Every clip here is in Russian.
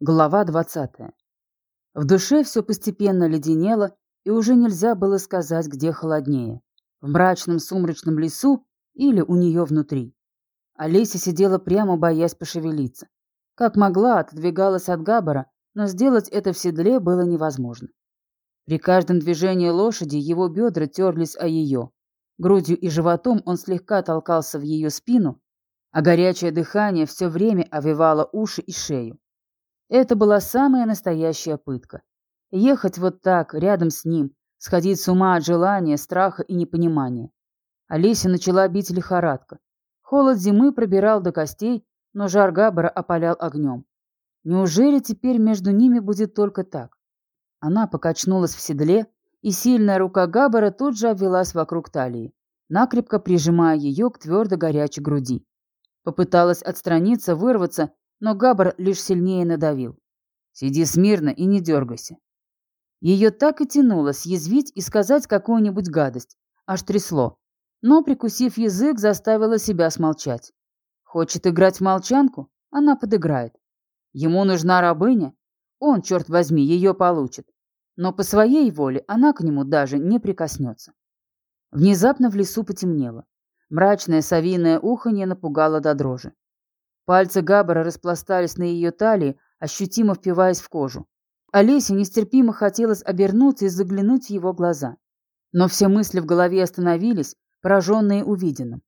Глава 20. В душе все постепенно леденело, и уже нельзя было сказать, где холоднее. В мрачном сумрачном лесу или у нее внутри. Олеся сидела прямо, боясь пошевелиться. Как могла, отодвигалась от Габбара, но сделать это в седле было невозможно. При каждом движении лошади его бедра терлись о ее. Грудью и животом он слегка толкался в ее спину, а горячее дыхание все время овивало уши и шею. Это была самая настоящая пытка. Ехать вот так, рядом с ним, сходить с ума от желания, страха и непонимания. Олеся начала бить лихорадка. Холод зимы пробирал до костей, но жар Габбара опалял огнем. Неужели теперь между ними будет только так? Она покачнулась в седле, и сильная рука Габбара тут же обвелась вокруг талии, накрепко прижимая ее к твердо горячей груди. Попыталась отстраниться, вырваться, но Габр лишь сильнее надавил. «Сиди смирно и не дергайся». Ее так и тянуло съязвить и сказать какую-нибудь гадость, аж трясло. Но, прикусив язык, заставила себя смолчать. Хочет играть в молчанку? Она подыграет. Ему нужна рабыня? Он, черт возьми, ее получит. Но по своей воле она к нему даже не прикоснется. Внезапно в лесу потемнело. Мрачное совиное уханье напугало до дрожи. Пальцы Габбара распластались на ее талии, ощутимо впиваясь в кожу. Олесе нестерпимо хотелось обернуться и заглянуть в его глаза. Но все мысли в голове остановились, пораженные увиденным.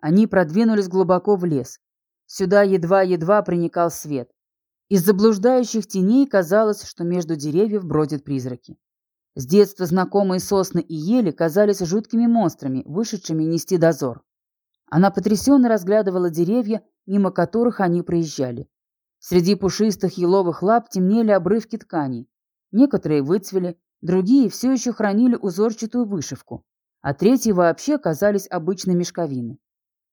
Они продвинулись глубоко в лес. Сюда едва-едва проникал свет. Из заблуждающих теней казалось, что между деревьев бродят призраки. С детства знакомые сосны и ели казались жуткими монстрами, вышедшими нести дозор. Она потрясенно разглядывала деревья, мимо которых они проезжали. Среди пушистых еловых лап темнели обрывки тканей. Некоторые выцвели, другие все еще хранили узорчатую вышивку, а третьи вообще казались обычной мешковиной.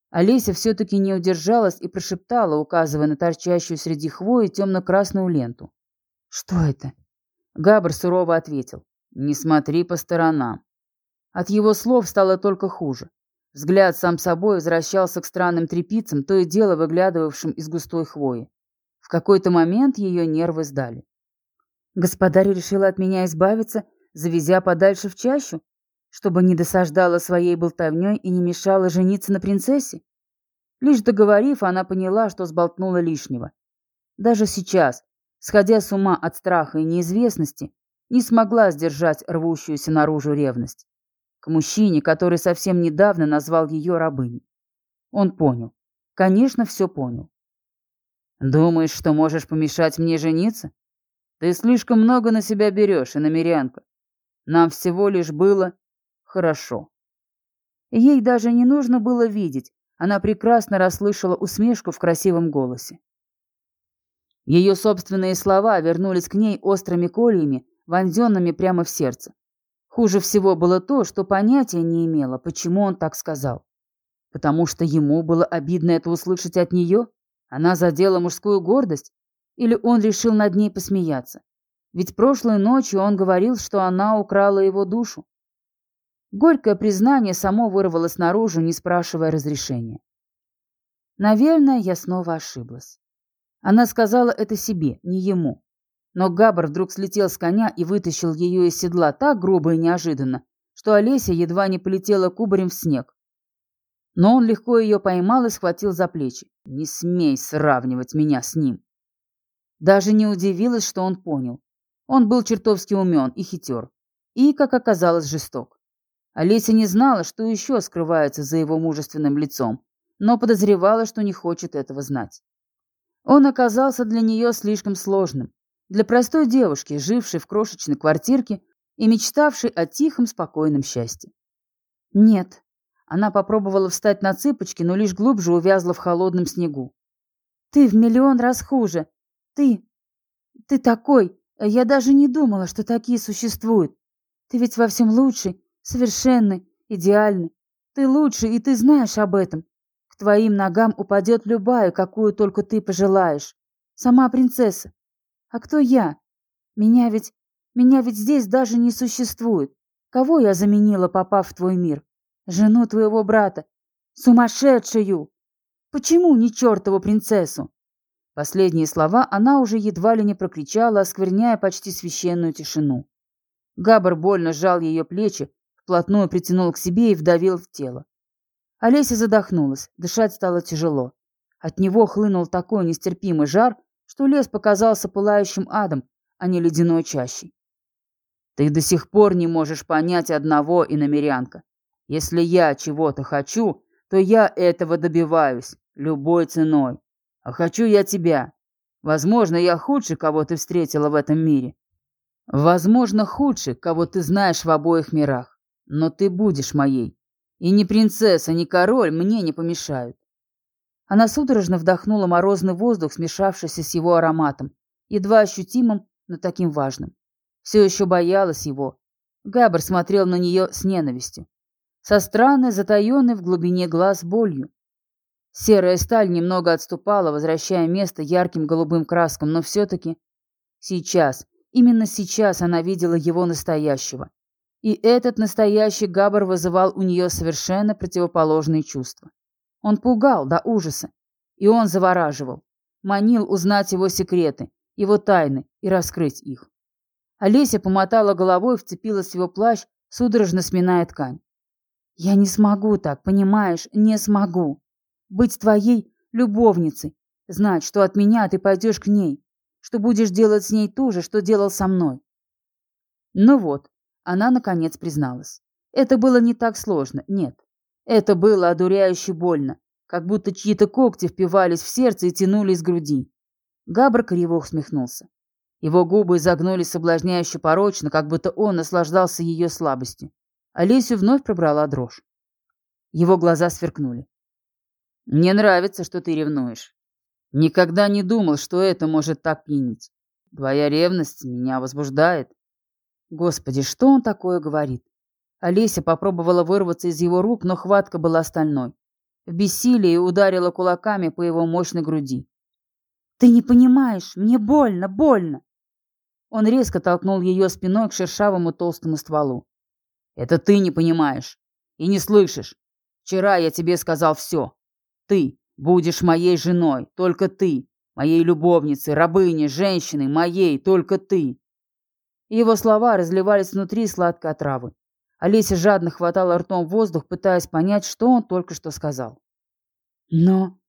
Олеся все-таки не удержалась и прошептала, указывая на торчащую среди хвои темно-красную ленту. «Что это?» Габр сурово ответил. «Не смотри по сторонам». От его слов стало только хуже. Взгляд сам собой возвращался к странным трепицам, то и дело выглядывавшим из густой хвои. В какой-то момент ее нервы сдали. Господарь решила от меня избавиться, завезя подальше в чащу, чтобы не досаждала своей болтовней и не мешала жениться на принцессе? Лишь договорив, она поняла, что сболтнула лишнего. Даже сейчас, сходя с ума от страха и неизвестности, не смогла сдержать рвущуюся наружу ревность мужчине, который совсем недавно назвал ее рабыней. Он понял. Конечно, все понял. «Думаешь, что можешь помешать мне жениться? Ты слишком много на себя берешь, иномерянка. Нам всего лишь было хорошо». Ей даже не нужно было видеть, она прекрасно расслышала усмешку в красивом голосе. Ее собственные слова вернулись к ней острыми кольями, вонзенными прямо в сердце. Хуже всего было то, что понятия не имела, почему он так сказал. Потому что ему было обидно это услышать от нее? Она задела мужскую гордость? Или он решил над ней посмеяться? Ведь прошлой ночью он говорил, что она украла его душу. Горькое признание само вырвалось наружу, не спрашивая разрешения. Наверное, я снова ошиблась. Она сказала это себе, не ему. Но Габр вдруг слетел с коня и вытащил ее из седла так грубо и неожиданно, что Олеся едва не полетела кубарем в снег. Но он легко ее поймал и схватил за плечи. «Не смей сравнивать меня с ним!» Даже не удивилась, что он понял. Он был чертовски умен и хитер. И, как оказалось, жесток. Олеся не знала, что еще скрывается за его мужественным лицом, но подозревала, что не хочет этого знать. Он оказался для нее слишком сложным, для простой девушки, жившей в крошечной квартирке и мечтавшей о тихом, спокойном счастье. Нет. Она попробовала встать на цыпочки, но лишь глубже увязла в холодном снегу. Ты в миллион раз хуже. Ты... Ты такой. Я даже не думала, что такие существуют. Ты ведь во всем лучший, совершенный, идеальный. Ты лучший, и ты знаешь об этом. К твоим ногам упадет любая, какую только ты пожелаешь. Сама принцесса. А кто я? Меня ведь... Меня ведь здесь даже не существует. Кого я заменила, попав в твой мир? Жену твоего брата. Сумасшедшую! Почему не чертову принцессу? Последние слова она уже едва ли не прокричала, оскверняя почти священную тишину. Габар больно сжал ее плечи, вплотную притянул к себе и вдавил в тело. Олеся задохнулась, дышать стало тяжело. От него хлынул такой нестерпимый жар, что лес показался пылающим адом, а не ледяной чащей. «Ты до сих пор не можешь понять одного, иномерянка. Если я чего-то хочу, то я этого добиваюсь, любой ценой. А хочу я тебя. Возможно, я худший, кого ты встретила в этом мире. Возможно, худший, кого ты знаешь в обоих мирах. Но ты будешь моей. И ни принцесса, ни король мне не помешают. Она судорожно вдохнула морозный воздух, смешавшийся с его ароматом, едва ощутимым, но таким важным. Все еще боялась его. Габр смотрел на нее с ненавистью. Со странной, затаенной в глубине глаз болью. Серая сталь немного отступала, возвращая место ярким голубым краскам, но все-таки сейчас, именно сейчас она видела его настоящего. И этот настоящий Габар вызывал у нее совершенно противоположные чувства. Он пугал до ужаса, и он завораживал, манил узнать его секреты, его тайны и раскрыть их. Олеся помотала головой, вцепилась в его плащ, судорожно сминая ткань. «Я не смогу так, понимаешь, не смогу!» Быть твоей любовницей. Знать, что от меня ты пойдешь к ней. Что будешь делать с ней то же, что делал со мной. Ну вот, она наконец призналась. Это было не так сложно, нет. Это было одуряюще больно, как будто чьи-то когти впивались в сердце и тянули из груди. Габр криво усмехнулся. Его губы изогнулись соблазняюще порочно, как будто он наслаждался ее слабостью. Олесю вновь пробрала дрожь. Его глаза сверкнули. Мне нравится, что ты ревнуешь. Никогда не думал, что это может так пьянить. Твоя ревность меня возбуждает. Господи, что он такое говорит? Олеся попробовала вырваться из его рук, но хватка была стальной. В бессилии ударила кулаками по его мощной груди. «Ты не понимаешь, мне больно, больно!» Он резко толкнул ее спиной к шершавому толстому стволу. «Это ты не понимаешь и не слышишь. Вчера я тебе сказал все. Ты будешь моей женой, только ты, моей любовницей, рабыней, женщиной, моей, только ты. Его слова разливались внутри сладкой отравы. Олеся жадно хватала ртом воздух, пытаясь понять, что он только что сказал. «Но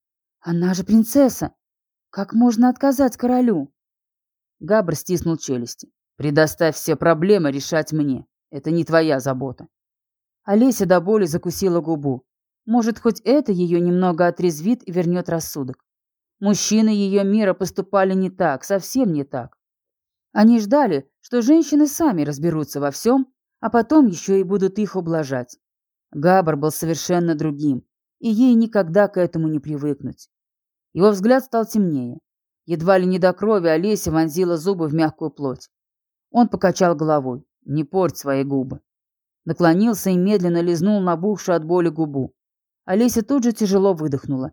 она же принцесса! Как можно отказать королю?» Габр стиснул челюсти. «Предоставь все проблемы решать мне. Это не твоя забота». Олеся до боли закусила губу. Может, хоть это ее немного отрезвит и вернет рассудок. Мужчины ее мира поступали не так, совсем не так. Они ждали, что женщины сами разберутся во всем, а потом еще и будут их ублажать. Габар был совершенно другим, и ей никогда к этому не привыкнуть. Его взгляд стал темнее. Едва ли не до крови Олеся вонзила зубы в мягкую плоть. Он покачал головой. «Не порть свои губы». Наклонился и медленно лизнул набухшую от боли губу. Олеся тут же тяжело выдохнула.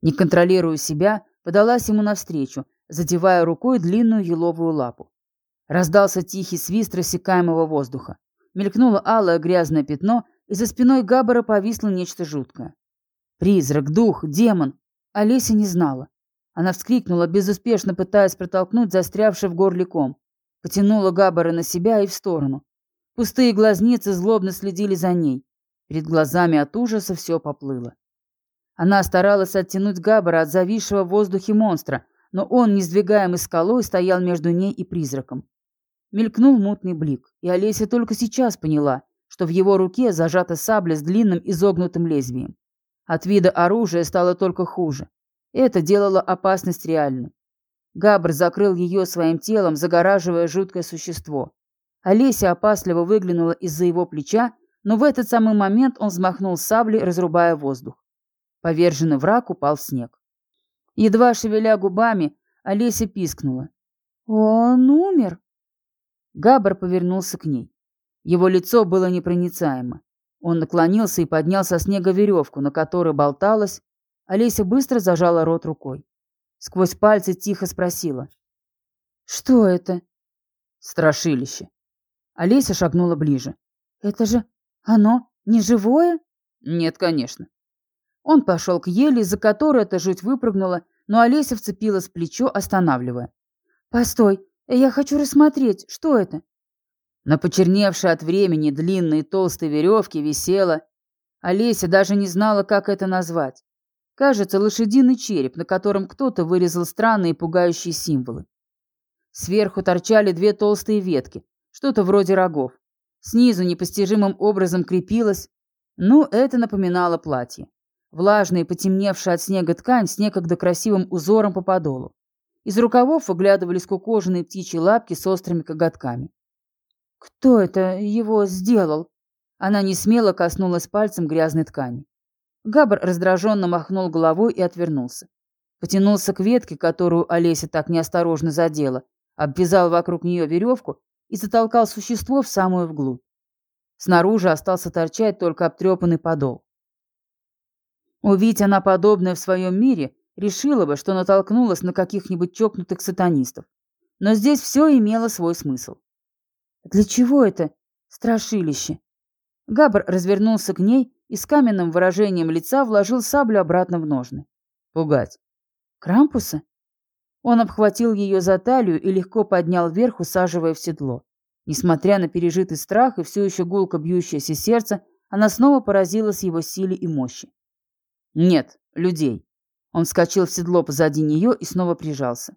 Не контролируя себя, подалась ему навстречу, задевая рукой длинную еловую лапу. Раздался тихий свист рассекаемого воздуха. Мелькнуло алое грязное пятно, и за спиной Габбара повисло нечто жуткое. Призрак, дух, демон. Олеся не знала. Она вскрикнула, безуспешно пытаясь протолкнуть застрявший в горле ком. Потянула Габбара на себя и в сторону. Пустые глазницы злобно следили за ней. Перед глазами от ужаса все поплыло. Она старалась оттянуть Габбара от зависшего в воздухе монстра, но он, несдвигаемый скалой, стоял между ней и призраком. Мелькнул мутный блик, и Олеся только сейчас поняла, что в его руке зажата сабля с длинным изогнутым лезвием. От вида оружия стало только хуже. Это делало опасность реальной. Габр закрыл ее своим телом, загораживая жуткое существо. Олеся опасливо выглянула из-за его плеча но в этот самый момент он взмахнул саблей, разрубая воздух. Поверженный враг упал в снег. Едва шевеля губами, Олеся пискнула. «Он умер!» Габар повернулся к ней. Его лицо было непроницаемо. Он наклонился и поднял со снега веревку, на которой болталась. Олеся быстро зажала рот рукой. Сквозь пальцы тихо спросила. «Что это?» «Страшилище». Олеся шагнула ближе. «Это же оно не живое? Нет, конечно. Он пошел к ели, за которой эта жуть выпрыгнула, но Олеся вцепилась в плечо, останавливая. «Постой, я хочу рассмотреть, что это?» На почерневшей от времени длинной толстой веревке висела... Олеся даже не знала, как это назвать. Кажется, лошадиный череп, на котором кто-то вырезал странные пугающие символы. Сверху торчали две толстые ветки, что-то вроде рогов. Снизу непостижимым образом крепилось... Ну, это напоминало платье. Влажная и потемневшая от снега ткань с некогда красивым узором по подолу. Из рукавов выглядывали скукоженные птичьи лапки с острыми коготками. «Кто это его сделал?» Она не смело коснулась пальцем грязной ткани. Габр раздраженно махнул головой и отвернулся. Потянулся к ветке, которую Олеся так неосторожно задела, обвязал вокруг нее веревку и затолкал существо в самую вглубь. Снаружи остался торчать только обтрепанный подол. Увидеть она подобное в своем мире, решила бы, что натолкнулась на каких-нибудь чокнутых сатанистов. Но здесь все имело свой смысл. «Для чего это страшилище?» Габр развернулся к ней и с каменным выражением лица вложил саблю обратно в ножны. «Пугать». «Крампуса?» Он обхватил ее за талию и легко поднял вверх, усаживая в седло. Несмотря на пережитый страх и все еще гулко бьющееся сердце, она снова поразилась его силе и мощи. «Нет, людей». Он вскочил в седло позади нее и снова прижался.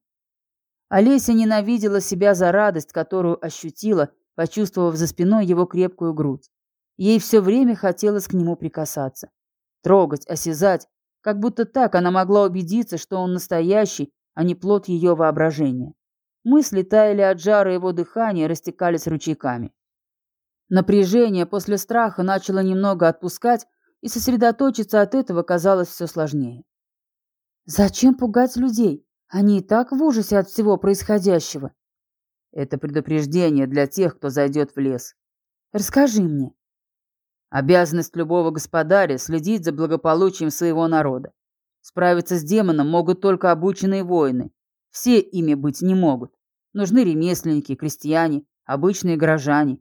Олеся ненавидела себя за радость, которую ощутила, почувствовав за спиной его крепкую грудь. Ей все время хотелось к нему прикасаться. Трогать, осязать, как будто так она могла убедиться, что он настоящий, а не плод ее воображения. Мысли таяли от жара его дыхания и растекались ручейками. Напряжение после страха начало немного отпускать, и сосредоточиться от этого казалось все сложнее. Зачем пугать людей? Они и так в ужасе от всего происходящего. Это предупреждение для тех, кто зайдет в лес. Расскажи мне. Обязанность любого господаря следить за благополучием своего народа. Справиться с демоном могут только обученные воины. Все ими быть не могут. Нужны ремесленники, крестьяне, обычные горожане.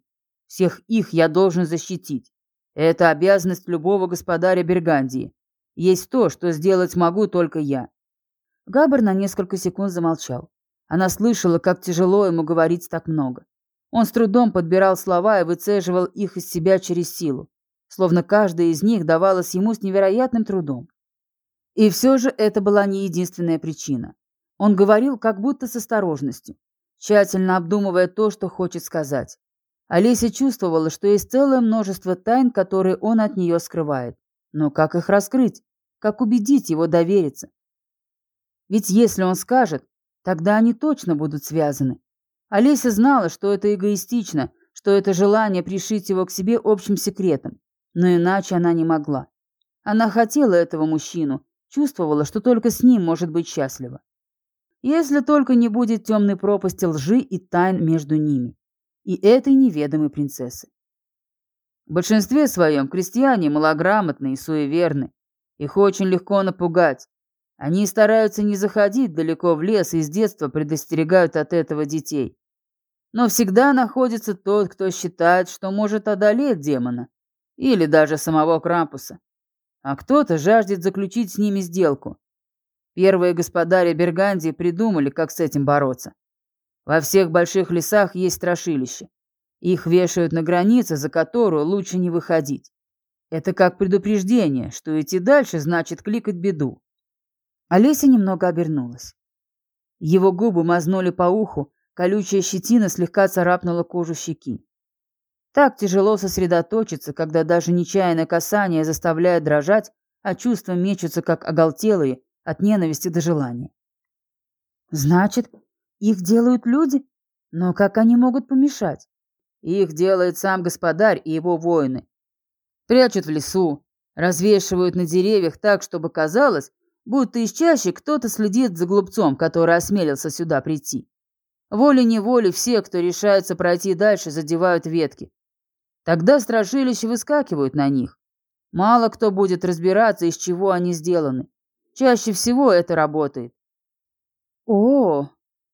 Всех их я должен защитить. Это обязанность любого господаря Бергандии. Есть то, что сделать могу только я. Габр на несколько секунд замолчал. Она слышала, как тяжело ему говорить так много. Он с трудом подбирал слова и выцеживал их из себя через силу, словно каждая из них давалась ему с невероятным трудом. И все же это была не единственная причина. Он говорил как будто с осторожностью, тщательно обдумывая то, что хочет сказать. Олеся чувствовала, что есть целое множество тайн, которые он от нее скрывает. Но как их раскрыть? Как убедить его довериться? Ведь если он скажет, тогда они точно будут связаны. Олеся знала, что это эгоистично, что это желание пришить его к себе общим секретом. Но иначе она не могла. Она хотела этого мужчину, чувствовала, что только с ним может быть счастлива. Если только не будет темной пропасти лжи и тайн между ними. И этой неведомой принцессы. В большинстве своем крестьяне малограмотны и суеверны. Их очень легко напугать, они стараются не заходить далеко в лес и с детства предостерегают от этого детей. Но всегда находится тот, кто считает, что может одолеть демона. Или даже самого Крампуса. А кто-то жаждет заключить с ними сделку. Первые господари Бергандии придумали, как с этим бороться. Во всех больших лесах есть страшилище. Их вешают на границе, за которую лучше не выходить. Это как предупреждение, что идти дальше значит кликать беду. Олеся немного обернулась. Его губы мазнули по уху, колючая щетина слегка царапнула кожу щеки. Так тяжело сосредоточиться, когда даже нечаянное касание заставляет дрожать, а чувства мечутся, как оголтелые, от ненависти до желания. Значит, их делают люди? Но как они могут помешать? Их делает сам господарь и его воины. Прячут в лесу, развешивают на деревьях так, чтобы казалось, будто из чаще кто-то следит за глупцом, который осмелился сюда прийти. Волей-неволей все, кто решается пройти дальше, задевают ветки. Тогда страшилища выскакивают на них. Мало кто будет разбираться, из чего они сделаны. Чаще всего это работает. О,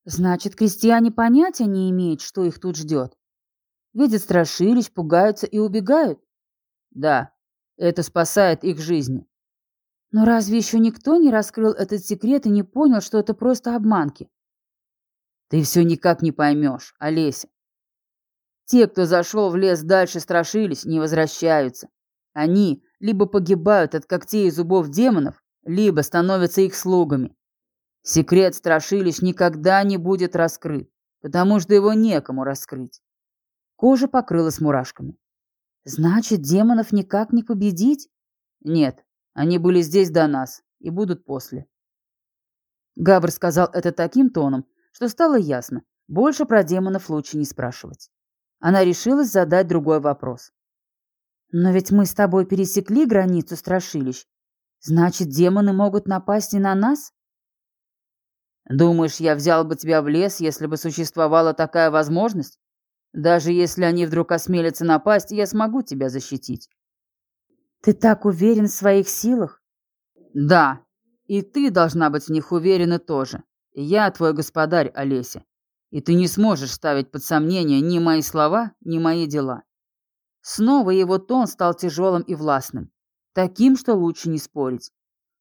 значит, крестьяне понятия не имеют, что их тут ждет. Видят страшилищ, пугаются и убегают? Да, это спасает их жизни. Но разве еще никто не раскрыл этот секрет и не понял, что это просто обманки? Ты все никак не поймешь, Олеся. Те, кто зашел в лес дальше, страшились, не возвращаются. Они либо погибают от когтей и зубов демонов, либо становятся их слугами. Секрет страшилищ никогда не будет раскрыт, потому что его некому раскрыть. Кожа покрылась мурашками. Значит, демонов никак не победить? Нет, они были здесь до нас и будут после. Габр сказал это таким тоном, что стало ясно, больше про демонов лучше не спрашивать. Она решилась задать другой вопрос. «Но ведь мы с тобой пересекли границу страшилищ. Значит, демоны могут напасть и на нас?» «Думаешь, я взял бы тебя в лес, если бы существовала такая возможность? Даже если они вдруг осмелятся напасть, я смогу тебя защитить». «Ты так уверен в своих силах?» «Да, и ты должна быть в них уверена тоже. Я твой господарь, Олеся, и ты не сможешь ставить под сомнение ни мои слова, ни мои дела». Снова его тон стал тяжелым и властным, таким, что лучше не спорить.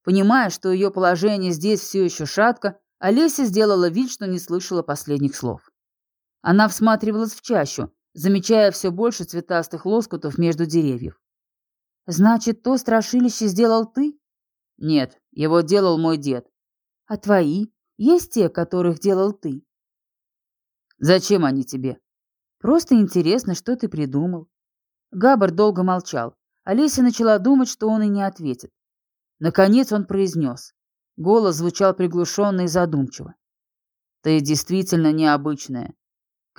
Понимая, что ее положение здесь все еще шатко, Олеся сделала вид, что не слышала последних слов. Она всматривалась в чащу, замечая все больше цветастых лоскутов между деревьев. «Значит, то страшилище сделал ты?» «Нет, его делал мой дед». «А твои? Есть те, которых делал ты. Зачем они тебе? Просто интересно, что ты придумал. Габар долго молчал. Олеся начала думать, что он и не ответит. Наконец он произнес. Голос звучал приглушенно и задумчиво. Ты действительно необычная.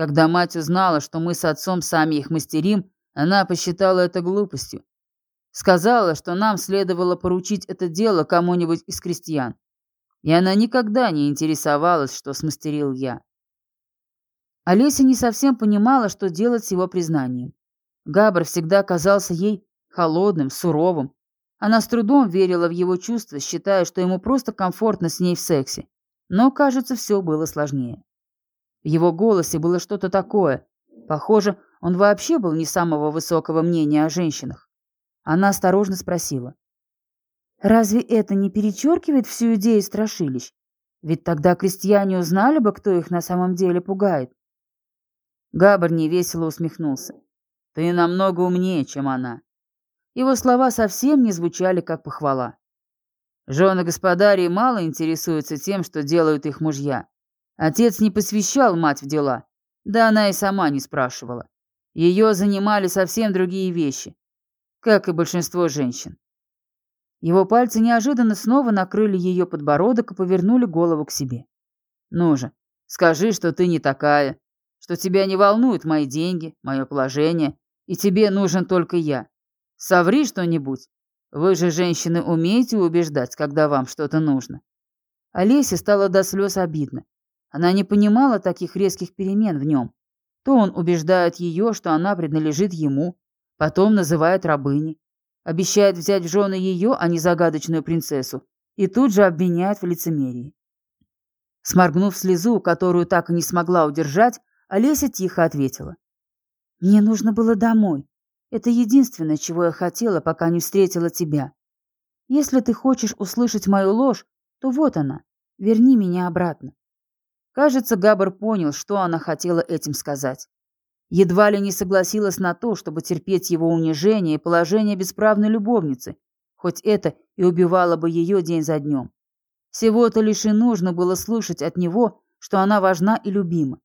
Когда мать узнала, что мы с отцом сами их мастерим, она посчитала это глупостью. Сказала, что нам следовало поручить это дело кому-нибудь из крестьян и она никогда не интересовалась, что смастерил я. Олеся не совсем понимала, что делать с его признанием. Габр всегда казался ей холодным, суровым. Она с трудом верила в его чувства, считая, что ему просто комфортно с ней в сексе. Но, кажется, все было сложнее. В его голосе было что-то такое. Похоже, он вообще был не самого высокого мнения о женщинах. Она осторожно спросила. Разве это не перечеркивает всю идею страшилищ? Ведь тогда крестьяне узнали бы, кто их на самом деле пугает. Габар невесело усмехнулся. Ты намного умнее, чем она. Его слова совсем не звучали как похвала. Жены господарей мало интересуются тем, что делают их мужья. Отец не посвящал мать в дела, да она и сама не спрашивала. Ее занимали совсем другие вещи, как и большинство женщин. Его пальцы неожиданно снова накрыли ее подбородок и повернули голову к себе. «Ну же, скажи, что ты не такая, что тебя не волнуют мои деньги, мое положение, и тебе нужен только я. Соври что-нибудь. Вы же, женщины, умеете убеждать, когда вам что-то нужно». Олесе стало до слез обидно. Она не понимала таких резких перемен в нем. То он убеждает ее, что она принадлежит ему, потом называет рабыней, Обещает взять в жены ее, а не загадочную принцессу, и тут же обвиняет в лицемерии. Сморгнув слезу, которую так и не смогла удержать, Олеся тихо ответила. «Мне нужно было домой. Это единственное, чего я хотела, пока не встретила тебя. Если ты хочешь услышать мою ложь, то вот она. Верни меня обратно». Кажется, Габар понял, что она хотела этим сказать. Едва ли не согласилась на то, чтобы терпеть его унижение и положение бесправной любовницы, хоть это и убивало бы ее день за днем. Всего-то лишь и нужно было слышать от него, что она важна и любима.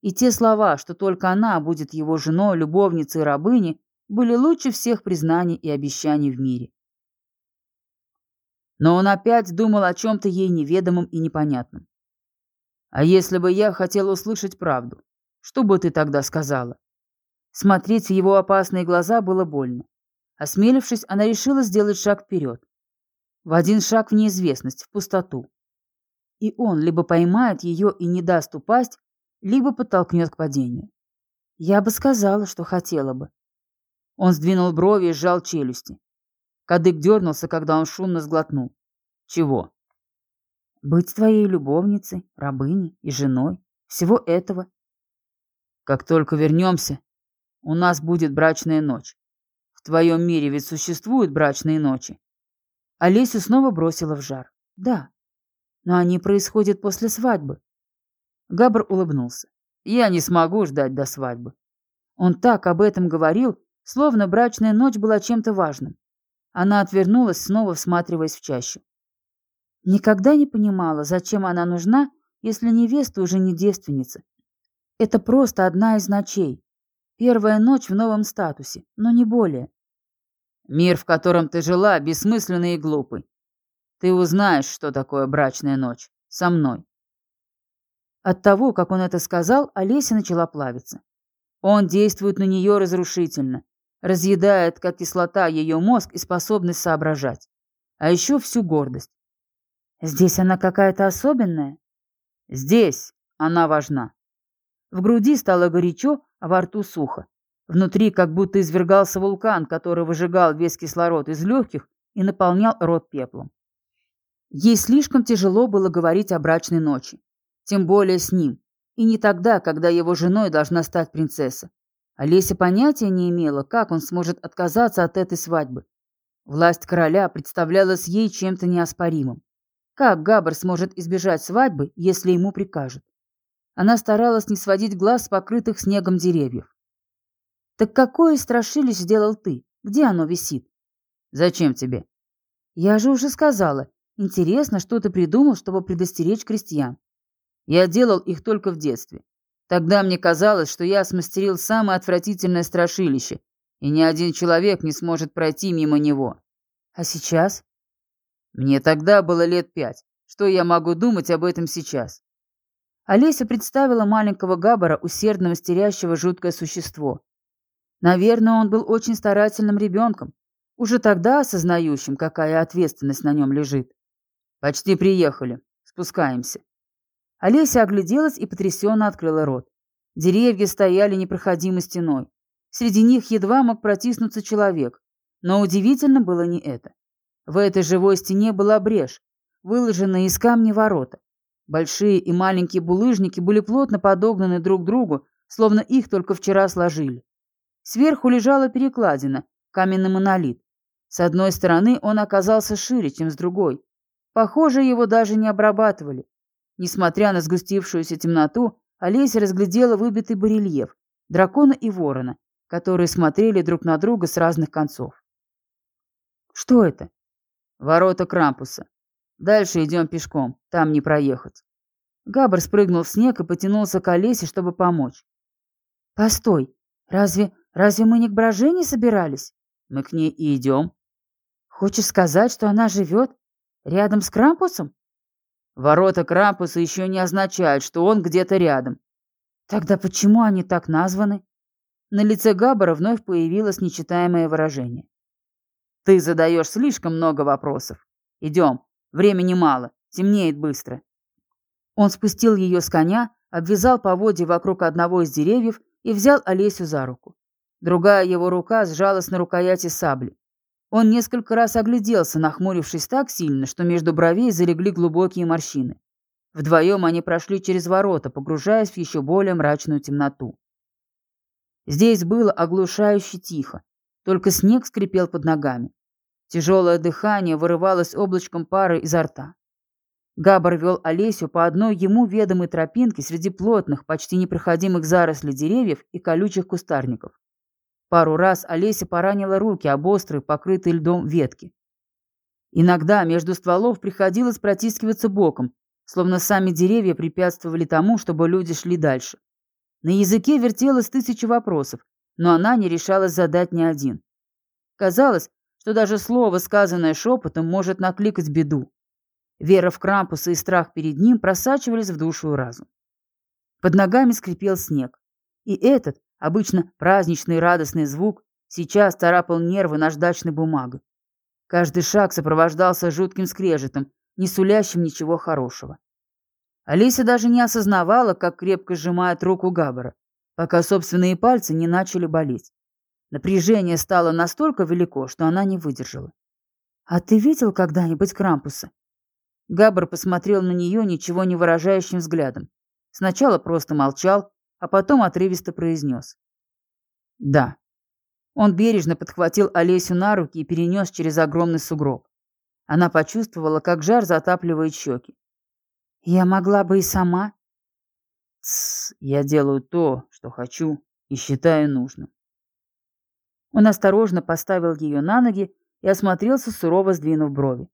И те слова, что только она будет его женой, любовницей и рабыней, были лучше всех признаний и обещаний в мире. Но он опять думал о чем-то ей неведомом и непонятном. «А если бы я хотел услышать правду? Что бы ты тогда сказала?» Смотреть в его опасные глаза было больно. Осмелившись, она решила сделать шаг вперед. В один шаг в неизвестность, в пустоту. И он либо поймает ее и не даст упасть, либо подтолкнет к падению. Я бы сказала, что хотела бы. Он сдвинул брови и сжал челюсти. Кадык дернулся, когда он шумно сглотнул. Чего? Быть твоей любовницей, рабыней и женой. Всего этого. Как только вернемся, у нас будет брачная ночь. В твоем мире ведь существуют брачные ночи. Олесю снова бросила в жар. Да, но они происходят после свадьбы. Габр улыбнулся. Я не смогу ждать до свадьбы. Он так об этом говорил, словно брачная ночь была чем-то важным. Она отвернулась, снова всматриваясь в чащу. Никогда не понимала, зачем она нужна, если невеста уже не девственница. Это просто одна из ночей. Первая ночь в новом статусе, но не более. Мир, в котором ты жила, бессмысленный и глупый. Ты узнаешь, что такое брачная ночь. Со мной. От того, как он это сказал, Олеся начала плавиться. Он действует на нее разрушительно, разъедает, как кислота, ее мозг и способность соображать. А еще всю гордость. Здесь она какая-то особенная? Здесь она важна. В груди стало горячо, а во рту сухо. Внутри как будто извергался вулкан, который выжигал весь кислород из легких и наполнял рот пеплом. Ей слишком тяжело было говорить о брачной ночи. Тем более с ним. И не тогда, когда его женой должна стать принцесса. Олеся понятия не имела, как он сможет отказаться от этой свадьбы. Власть короля представлялась ей чем-то неоспоримым. Как Габр сможет избежать свадьбы, если ему прикажут? Она старалась не сводить глаз с покрытых снегом деревьев. «Так какое страшилище сделал ты? Где оно висит?» «Зачем тебе?» «Я же уже сказала. Интересно, что ты придумал, чтобы предостеречь крестьян?» Я делал их только в детстве. Тогда мне казалось, что я смастерил самое отвратительное страшилище, и ни один человек не сможет пройти мимо него. А сейчас? Мне тогда было лет пять. Что я могу думать об этом сейчас? Олеся представила маленького Габбара, усердно мастерящего жуткое существо. Наверное, он был очень старательным ребенком, уже тогда осознающим, какая ответственность на нем лежит. Почти приехали. Спускаемся. Олеся огляделась и потрясенно открыла рот. Деревья стояли непроходимой стеной. Среди них едва мог протиснуться человек. Но удивительно было не это. В этой живой стене была брешь, выложенная из камня ворота. Большие и маленькие булыжники были плотно подогнаны друг к другу, словно их только вчера сложили. Сверху лежала перекладина, каменный монолит. С одной стороны он оказался шире, чем с другой. Похоже, его даже не обрабатывали. Несмотря на сгустившуюся темноту, Олеся разглядела выбитый барельеф, дракона и ворона, которые смотрели друг на друга с разных концов. «Что это?» «Ворота Крампуса. Дальше идем пешком, там не проехать». Габр спрыгнул в снег и потянулся к Олесе, чтобы помочь. «Постой, разве, разве мы не к Брожене собирались?» «Мы к ней и идем». «Хочешь сказать, что она живет рядом с Крампусом?» Ворота Крампуса еще не означают, что он где-то рядом. Тогда почему они так названы? На лице Габбара вновь появилось нечитаемое выражение. Ты задаешь слишком много вопросов. Идем, времени мало, темнеет быстро. Он спустил ее с коня, обвязал поводья вокруг одного из деревьев и взял Олесю за руку. Другая его рука сжалась на рукояти сабли. Он несколько раз огляделся, нахмурившись так сильно, что между бровей залегли глубокие морщины. Вдвоем они прошли через ворота, погружаясь в еще более мрачную темноту. Здесь было оглушающе тихо, только снег скрипел под ногами. Тяжелое дыхание вырывалось облачком пары изо рта. Габар вел Олесю по одной ему ведомой тропинке среди плотных, почти непроходимых зарослей деревьев и колючих кустарников. Пару раз Олеся поранила руки об острые, покрытые льдом ветки. Иногда между стволов приходилось протискиваться боком, словно сами деревья препятствовали тому, чтобы люди шли дальше. На языке вертелось тысяча вопросов, но она не решалась задать ни один. Казалось, что даже слово, сказанное шепотом, может накликать беду. Вера в Крампуса и страх перед ним просачивались в душу и разум. Под ногами скрипел снег. И этот, Обычно праздничный радостный звук сейчас царапал нервы наждачной бумагой. Каждый шаг сопровождался жутким скрежетом, не сулящим ничего хорошего. Алиса даже не осознавала, как крепко сжимает руку Габбара, пока собственные пальцы не начали болеть. Напряжение стало настолько велико, что она не выдержала. «А ты видел когда-нибудь Крампуса?» Габбар посмотрел на нее ничего не выражающим взглядом. Сначала просто молчал, а потом отрывисто произнес. «Да». Он бережно подхватил Олесю на руки и перенес через огромный сугроб. Она почувствовала, как жар затапливает щеки. «Я могла бы и сама». «Тссс, я делаю то, что хочу и считаю нужным». Он осторожно поставил ее на ноги и осмотрелся, сурово сдвинув брови.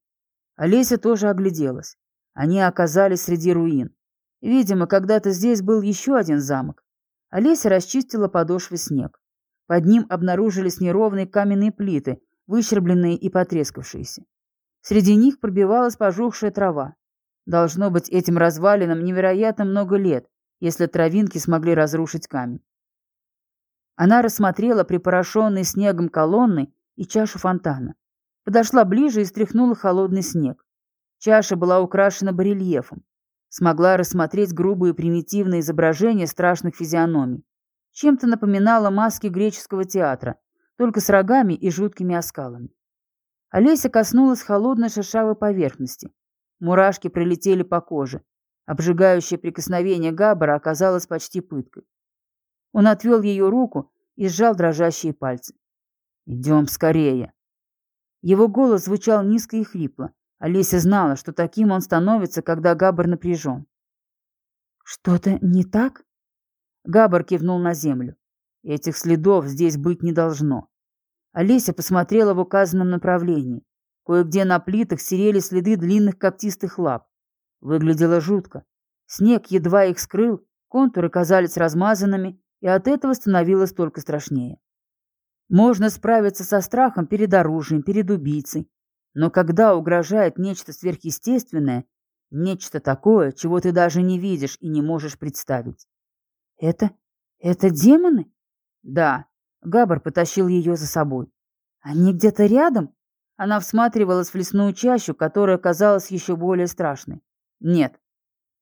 Олеся тоже огляделась. Они оказались среди руин. Видимо, когда-то здесь был еще один замок. Олеся расчистила подошвы снег. Под ним обнаружились неровные каменные плиты, выщербленные и потрескавшиеся. Среди них пробивалась пожухшая трава. Должно быть, этим развалинам невероятно много лет, если травинки смогли разрушить камень. Она рассмотрела припорошенные снегом колонны и чашу фонтана. Подошла ближе и стряхнула холодный снег. Чаша была украшена барельефом. Смогла рассмотреть грубые примитивные изображения страшных физиономий. Чем-то напоминала маски греческого театра, только с рогами и жуткими оскалами. Олеся коснулась холодной шершавой поверхности. Мурашки пролетели по коже. Обжигающее прикосновение Габбара оказалось почти пыткой. Он отвел ее руку и сжал дрожащие пальцы. «Идем скорее». Его голос звучал низко и хрипло. Олеся знала, что таким он становится, когда Габбар напряжен. «Что-то не так?» Габбар кивнул на землю. «Этих следов здесь быть не должно». Олеся посмотрела в указанном направлении. Кое-где на плитах серели следы длинных когтистых лап. Выглядело жутко. Снег едва их скрыл, контуры казались размазанными, и от этого становилось только страшнее. Можно справиться со страхом перед оружием, перед убийцей. Но когда угрожает нечто сверхъестественное, нечто такое, чего ты даже не видишь и не можешь представить. Это... это демоны? Да. Габар потащил ее за собой. Они где-то рядом? Она всматривалась в лесную чащу, которая казалась еще более страшной. Нет.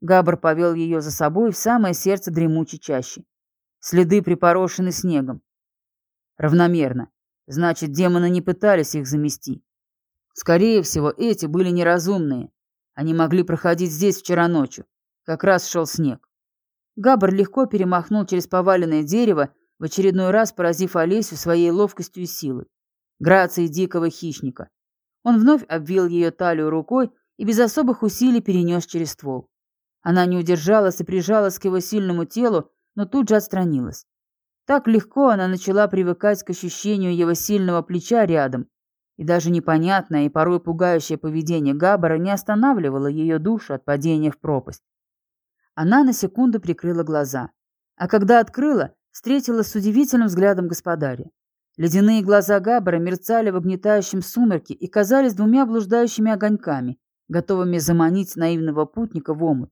Габар повел ее за собой в самое сердце дремучей чащи. Следы припорошены снегом. Равномерно. Значит, демоны не пытались их замести. Скорее всего, эти были неразумные. Они могли проходить здесь вчера ночью. Как раз шел снег. Габр легко перемахнул через поваленное дерево, в очередной раз поразив Олесю своей ловкостью и силой. Грацией дикого хищника. Он вновь обвил ее талию рукой и без особых усилий перенес через ствол. Она не удержалась и прижалась к его сильному телу, но тут же отстранилась. Так легко она начала привыкать к ощущению его сильного плеча рядом, и даже непонятное и порой пугающее поведение Габбара не останавливало ее душу от падения в пропасть. Она на секунду прикрыла глаза, а когда открыла, встретилась с удивительным взглядом господаря. Ледяные глаза Габбара мерцали в огнетающем сумерке и казались двумя блуждающими огоньками, готовыми заманить наивного путника в омут.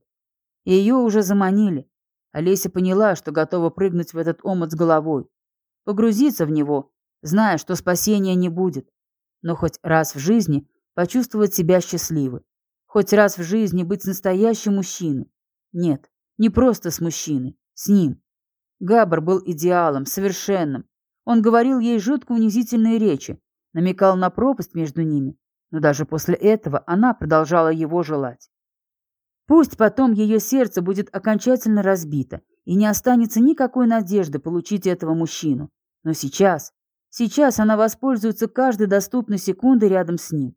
И ее уже заманили, Олеся поняла, что готова прыгнуть в этот омут с головой, погрузиться в него, зная, что спасения не будет, но хоть раз в жизни почувствовать себя счастливой, хоть раз в жизни быть настоящим мужчиной. Нет, не просто с мужчиной, с ним. Габр был идеалом, совершенным. Он говорил ей жутко унизительные речи, намекал на пропасть между ними, но даже после этого она продолжала его желать. Пусть потом ее сердце будет окончательно разбито, и не останется никакой надежды получить этого мужчину. Но сейчас, сейчас она воспользуется каждой доступной секундой рядом с ним.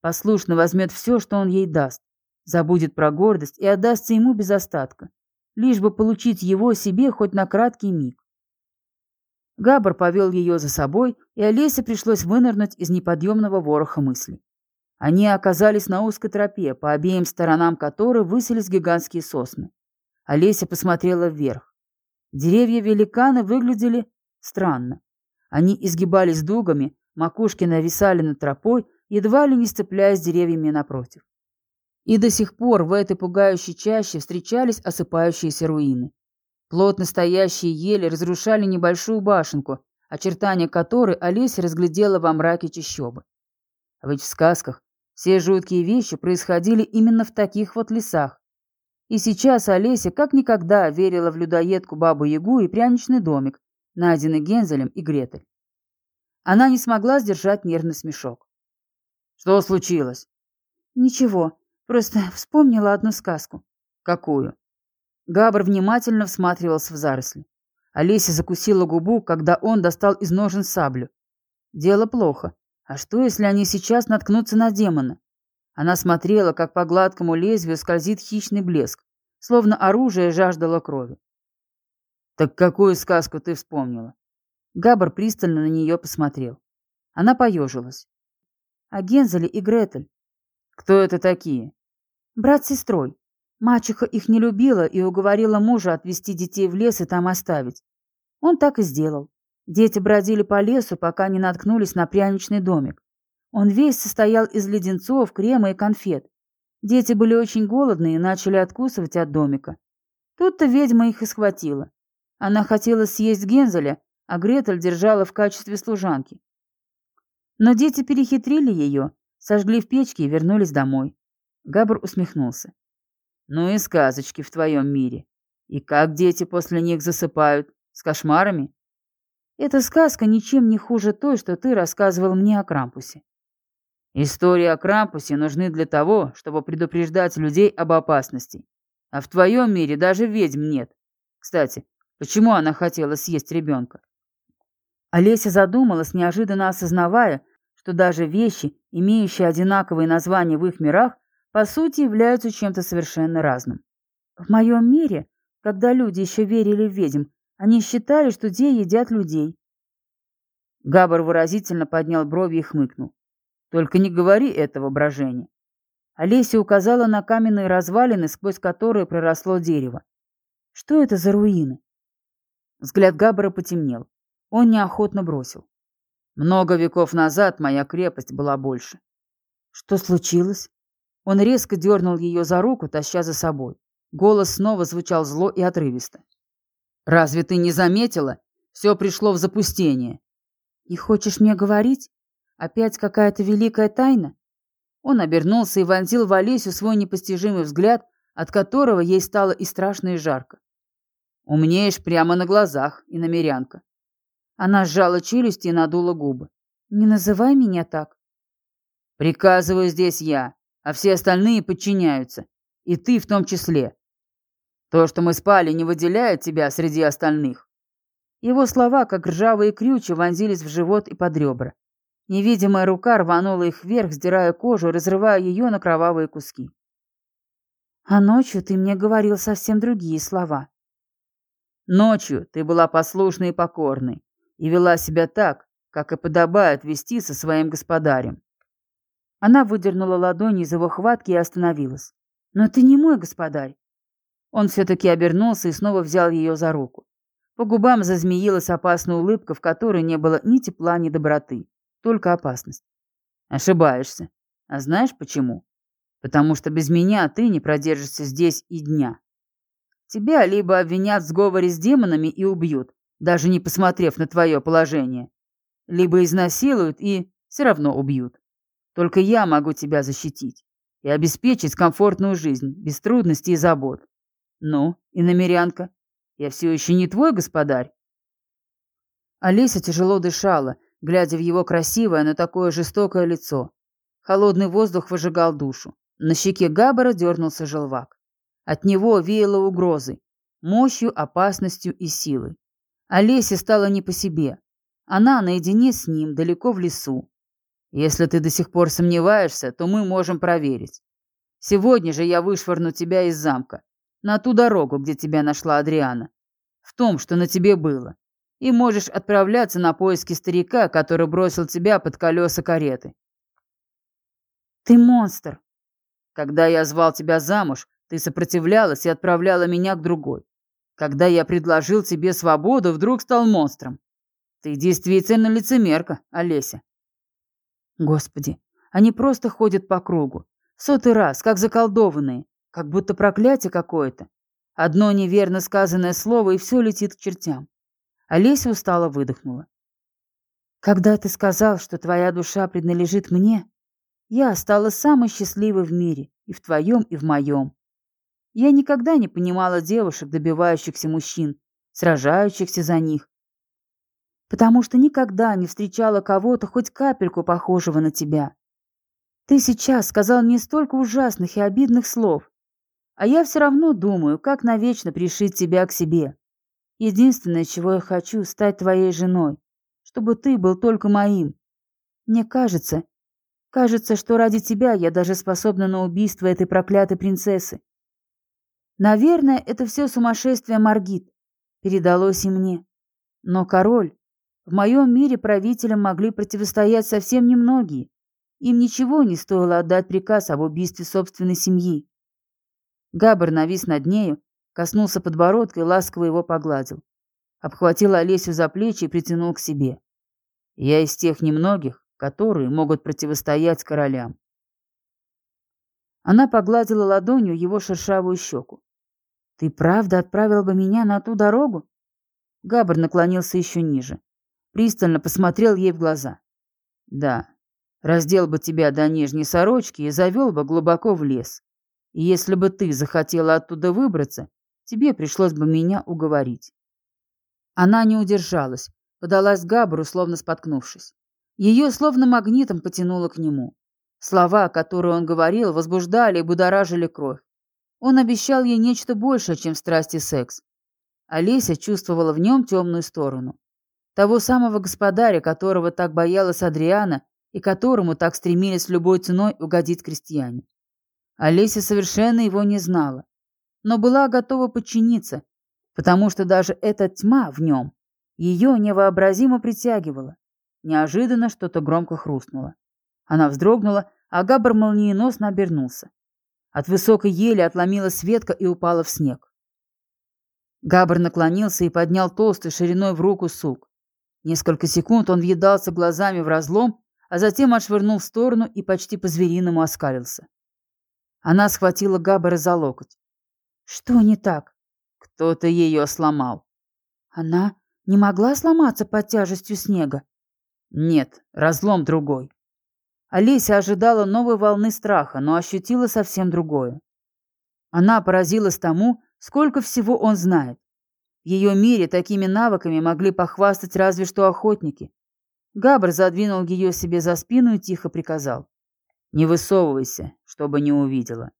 Послушно возьмет все, что он ей даст. Забудет про гордость и отдастся ему без остатка. Лишь бы получить его себе хоть на краткий миг. Габр повел ее за собой, и Олесе пришлось вынырнуть из неподъемного вороха мыслей. Они оказались на узкой тропе, по обеим сторонам которой высились гигантские сосны. Олеся посмотрела вверх. Деревья великаны выглядели странно. Они изгибались дугами, макушки нависали над тропой, едва ли не сцепляясь деревьями напротив. И до сих пор в этой пугающей чаще встречались осыпающиеся руины. Плотно стоящие ели разрушали небольшую башенку, очертания которой Олеся разглядела во мраке чащобы. А ведь в сказках все жуткие вещи происходили именно в таких вот лесах. И сейчас Олеся как никогда верила в людоедку Бабу-Ягу и пряничный домик, найденный Гензелем и Гретель. Она не смогла сдержать нервный смешок. «Что случилось?» «Ничего, просто вспомнила одну сказку». «Какую?» Габр внимательно всматривался в заросли. Олеся закусила губу, когда он достал из ножен саблю. Дело плохо. А что, если они сейчас наткнутся на демона? Она смотрела, как по гладкому лезвию скользит хищный блеск, словно оружие жаждало крови. «Так какую сказку ты вспомнила?» Габар пристально на нее посмотрел. Она поежилась. «А Гензель и Гретель?» «Кто это такие?» «Брат с сестрой. Мачеха их не любила и уговорила мужа отвезти детей в лес и там оставить. Он так и сделал. Дети бродили по лесу, пока не наткнулись на пряничный домик. Он весь состоял из леденцов, крема и конфет. Дети были очень голодные и начали откусывать от домика. Тут-то ведьма их и схватила. Она хотела съесть Гензеля, а Гретель держала в качестве служанки. Но дети перехитрили ее, сожгли в печке и вернулись домой. Габр усмехнулся. Ну и сказочки в твоем мире. И как дети после них засыпают? С кошмарами? Эта сказка ничем не хуже той, что ты рассказывал мне о Крампусе. Истории о Крампусе нужны для того, чтобы предупреждать людей об опасности. А в твоем мире даже ведьм нет. Кстати, почему она хотела съесть ребенка? Олеся задумалась, неожиданно осознавая, что даже вещи, имеющие одинаковые названия в их мирах, по сути являются чем-то совершенно разным. В моем мире, когда люди еще верили в ведьм, они считали, что те едят людей. Габар выразительно поднял брови и хмыкнул. «Только не говори этого, брожение». Олеся указала на каменные развалины, сквозь которые проросло дерево. «Что это за руины?» Взгляд Габбара потемнел. Он неохотно бросил. «Много веков назад моя крепость была больше». «Что случилось?» Он резко дернул ее за руку, таща за собой. Голос снова звучал зло и отрывисто. «Разве ты не заметила? Все пришло в запустение». «И хочешь мне говорить? Опять какая-то великая тайна?» Он обернулся и вонзил в Олесю свой непостижимый взгляд, от которого ей стало и страшно, и жарко. «Умнеешь прямо на глазах, и намерянка». Она сжала челюсти и надула губы. «Не называй меня так». «Приказываю здесь я а все остальные подчиняются. И ты в том числе. То, что мы спали, не выделяет тебя среди остальных». Его слова, как ржавые крючи, вонзились в живот и под ребра. Невидимая рука рванула их вверх, сдирая кожу, разрывая ее на кровавые куски. «А ночью ты мне говорил совсем другие слова». «Ночью ты была послушной и покорной, и вела себя так, как и подобает вести со своим господарем. Она выдернула ладони из его хватки и остановилась. «Но ты не мой господарь». Он все-таки обернулся и снова взял ее за руку. По губам зазмеилась опасная улыбка, в которой не было ни тепла, ни доброты, только опасность. «Ошибаешься. А знаешь почему? Потому что без меня ты не продержишься здесь и дня. Тебя либо обвинят в сговоре с демонами и убьют, даже не посмотрев на твое положение, либо изнасилуют и все равно убьют. Только я могу тебя защитить и обеспечить комфортную жизнь, без трудностей и забот. Ну, и намерянка, я все еще не твой господарь?» Олеся тяжело дышала, глядя в его красивое, но такое жестокое лицо. Холодный воздух выжигал душу. На щеке Габбара дернулся желвак. От него веяло угрозой, мощью, опасностью и силой. Олесе стало не по себе. Она наедине с ним, далеко в лесу. Если ты до сих пор сомневаешься, то мы можем проверить. Сегодня же я вышвырну тебя из замка, на ту дорогу, где тебя нашла Адриана, в том, что на тебе было, и можешь отправляться на поиски старика, который бросил тебя под колеса кареты. Ты монстр. Когда я звал тебя замуж, ты сопротивлялась и отправляла меня к другой. Когда я предложил тебе свободу, вдруг стал монстром. Ты действительно лицемерка, Олеся. Господи, они просто ходят по кругу. Сотый раз, как заколдованные, как будто проклятие какое-то. Одно неверно сказанное слово, и все летит к чертям. Олеся устало выдохнула. «Когда ты сказал, что твоя душа принадлежит мне, я стала самой счастливой в мире, и в твоем, и в моем. Я никогда не понимала девушек, добивающихся мужчин, сражающихся за них, потому что никогда не встречала кого-то хоть капельку похожего на тебя. Ты сейчас сказал мне столько ужасных и обидных слов, а я все равно думаю, как навечно пришить тебя к себе. Единственное, чего я хочу, стать твоей женой, чтобы ты был только моим. Мне кажется, Кажется, что ради тебя я даже способна на убийство этой проклятой принцессы. Наверное, это все сумасшествие Маргит. Передалось и мне. Но король... В моем мире правителям могли противостоять совсем немногие. Им ничего не стоило отдать приказ об убийстве собственной семьи. Габр навис над нею, коснулся подбородка и ласково его погладил. Обхватил Олесю за плечи и притянул к себе. Я из тех немногих, которые могут противостоять королям. Она погладила ладонью его шершавую щеку. «Ты правда отправил бы меня на ту дорогу?» Габр наклонился еще ниже. Пристально посмотрел ей в глаза. «Да, раздел бы тебя до нижней сорочки и завел бы глубоко в лес. И если бы ты захотела оттуда выбраться, тебе пришлось бы меня уговорить». Она не удержалась, подалась Габру, словно споткнувшись. Ее словно магнитом потянуло к нему. Слова, которые он говорил, возбуждали и будоражили кровь. Он обещал ей нечто большее, чем страсть и секс. Олеся чувствовала в нем темную сторону. Того самого господаря, которого так боялась Адриана и которому так стремились любой ценой угодить крестьяне. Олеся совершенно его не знала, но была готова подчиниться, потому что даже эта тьма в нем ее невообразимо притягивала. Неожиданно что-то громко хрустнуло. Она вздрогнула, а Габр молниеносно обернулся. От высокой ели отломилась ветка и упала в снег. Габр наклонился и поднял толстый шириной в руку сук. Несколько секунд он въедался глазами в разлом, а затем отшвырнул в сторону и почти по-звериному оскалился. Она схватила Габбара за локоть. «Что не так?» «Кто-то ее сломал». «Она не могла сломаться под тяжестью снега?» Нет, разлом другой. Олеся ожидала новой волны страха, но ощутила совсем другое. Она поразилась тому, сколько всего он знает. В ее мире такими навыками могли похвастать разве что охотники. Габр задвинул ее себе за спину и тихо приказал. «Не высовывайся, чтобы не увидела».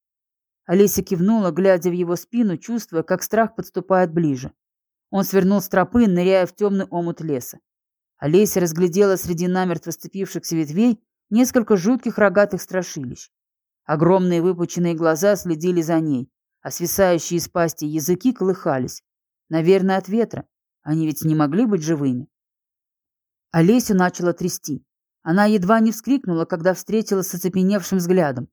Олеся кивнула, глядя в его спину, чувствуя, как страх подступает ближе. Он свернул с тропы, ныряя в темный омут леса. Олеся разглядела среди намертво сцепившихся ветвей несколько жутких рогатых страшилищ. Огромные выпученные глаза следили за ней, а свисающие из пасти языки колыхались. Наверное, от ветра. Они ведь не могли быть живыми. Олесю начала трясти. Она едва не вскрикнула, когда встретилась с оцепеневшим взглядом.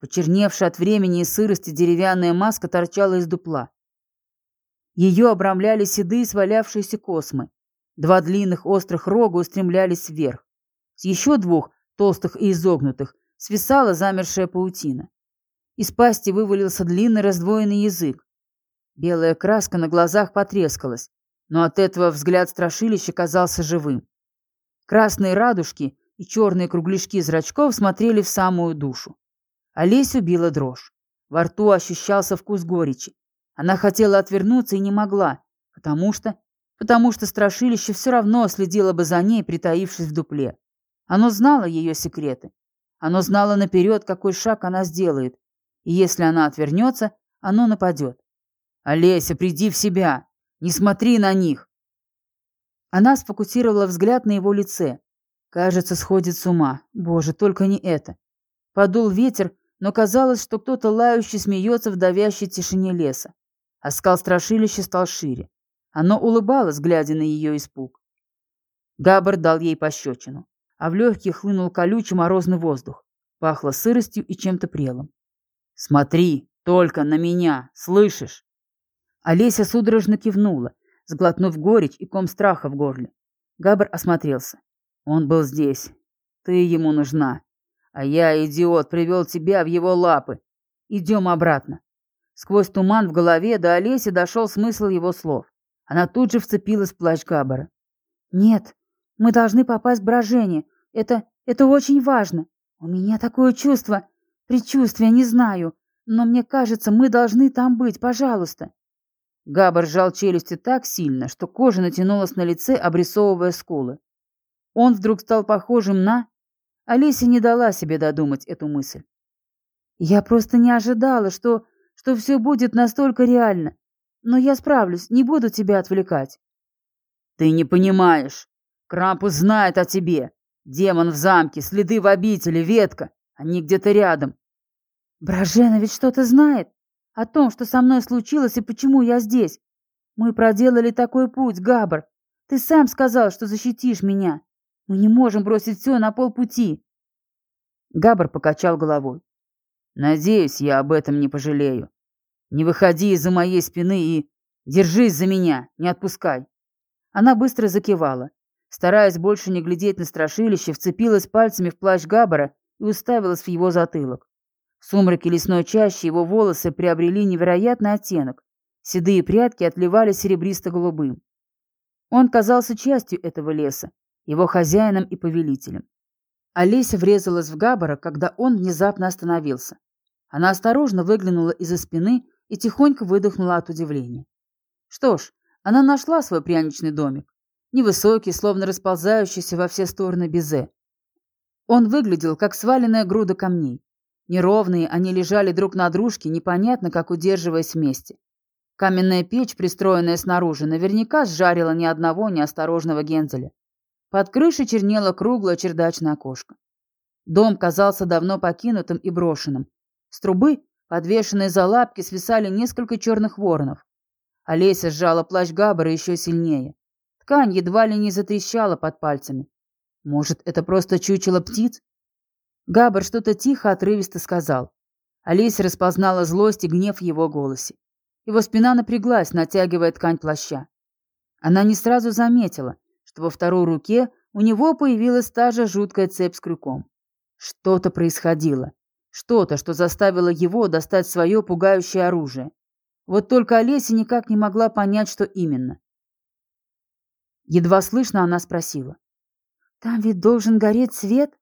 Почерневшая от времени и сырости деревянная маска торчала из дупла. Ее обрамляли седые свалявшиеся космы. Два длинных острых рога устремлялись вверх. С еще двух, толстых и изогнутых, свисала замершая паутина. Из пасти вывалился длинный раздвоенный язык. Белая краска на глазах потрескалась, но от этого взгляд страшилища казался живым. Красные радужки и черные кругляшки зрачков смотрели в самую душу. Олесю била дрожь. Во рту ощущался вкус горечи. Она хотела отвернуться и не могла, потому что потому что страшилище все равно следило бы за ней, притаившись в дупле. Оно знало ее секреты. Оно знало наперед, какой шаг она сделает. И если она отвернется, оно нападет. «Олеся, приди в себя! Не смотри на них!» Она сфокусировала взгляд на его лице. Кажется, сходит с ума. Боже, только не это. Подул ветер, но казалось, что кто-то лающий смеется в давящей тишине леса. А скал страшилища стал шире. Оно улыбалось, глядя на ее испуг. Габар дал ей пощечину, а в легкие хлынул колючий морозный воздух. Пахло сыростью и чем-то прелым. «Смотри, только на меня, слышишь?» Олеся судорожно кивнула, сглотнув горечь и ком страха в горле. Габр осмотрелся. «Он был здесь. Ты ему нужна. А я, идиот, привел тебя в его лапы. Идем обратно». Сквозь туман в голове до Олеси дошел смысл его слов. Она тут же вцепилась в плащ Габбара. «Нет, мы должны попасть в брожение. Это... это очень важно. У меня такое чувство... предчувствие, не знаю. Но мне кажется, мы должны там быть, пожалуйста». Габар сжал челюсти так сильно, что кожа натянулась на лице, обрисовывая скулы. Он вдруг стал похожим на... Олеся не дала себе додумать эту мысль. «Я просто не ожидала, что... что все будет настолько реально. Но я справлюсь, не буду тебя отвлекать. Ты не понимаешь. Крампус знает о тебе. Демон в замке, следы в обители, ветка. Они где-то рядом. Брожена ведь что-то знает о том, что со мной случилось и почему я здесь. Мы проделали такой путь, Габр. Ты сам сказал, что защитишь меня. Мы не можем бросить все на полпути. Габр покачал головой. Надеюсь, я об этом не пожалею. Не выходи из-за моей спины и держись за меня, не отпускай. Она быстро закивала. Стараясь больше не глядеть на страшилище, вцепилась пальцами в плащ Габбара и уставилась в его затылок. В сумраке лесной чащи его волосы приобрели невероятный оттенок. Седые прядки отливали серебристо-голубым. Он казался частью этого леса, его хозяином и повелителем. Олеся врезалась в Габбара, когда он внезапно остановился. Она осторожно выглянула из-за спины и тихонько выдохнула от удивления. Что ж, она нашла свой пряничный домик. Невысокий, словно расползающийся во все стороны безе. Он выглядел, как сваленная груда камней. Неровные они лежали друг на дружке, непонятно как удерживаясь вместе. Каменная печь, пристроенная снаружи, наверняка сжарила ни одного неосторожного Гензеля. Под крышей чернело круглое чердачное окошко. Дом казался давно покинутым и брошенным. С трубы, подвешенной за лапки, свисали несколько черных воронов. Олеся сжала плащ Габбара еще сильнее. Ткань едва ли не затрещала под пальцами. Может, это просто чучело птиц? Габар что-то тихо, отрывисто сказал. Олеся распознала злость и гнев в его голосе. Его спина напряглась, натягивая ткань плаща. Она не сразу заметила, во второй руке у него появилась та же жуткая цепь с крюком. Что-то происходило. Что-то, что заставило его достать свое пугающее оружие. Вот только Олеся никак не могла понять, что именно. Едва слышно она спросила. «Там ведь должен гореть свет?»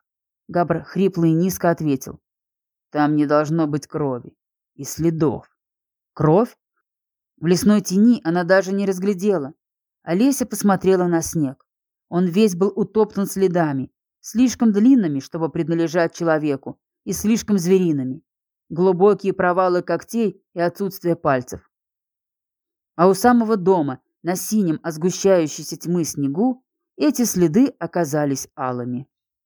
Габр хрипло и низко ответил. Там не должно быть крови и следов. Кровь? В лесной тени она даже не разглядела. Олеся посмотрела на снег. Он весь был утоптан следами, слишком длинными, чтобы принадлежать человеку, и слишком звериными. Глубокие провалы когтей и отсутствие пальцев. А у самого дома, на синем, о сгущающейся тьмы снегу, эти следы оказались алыми.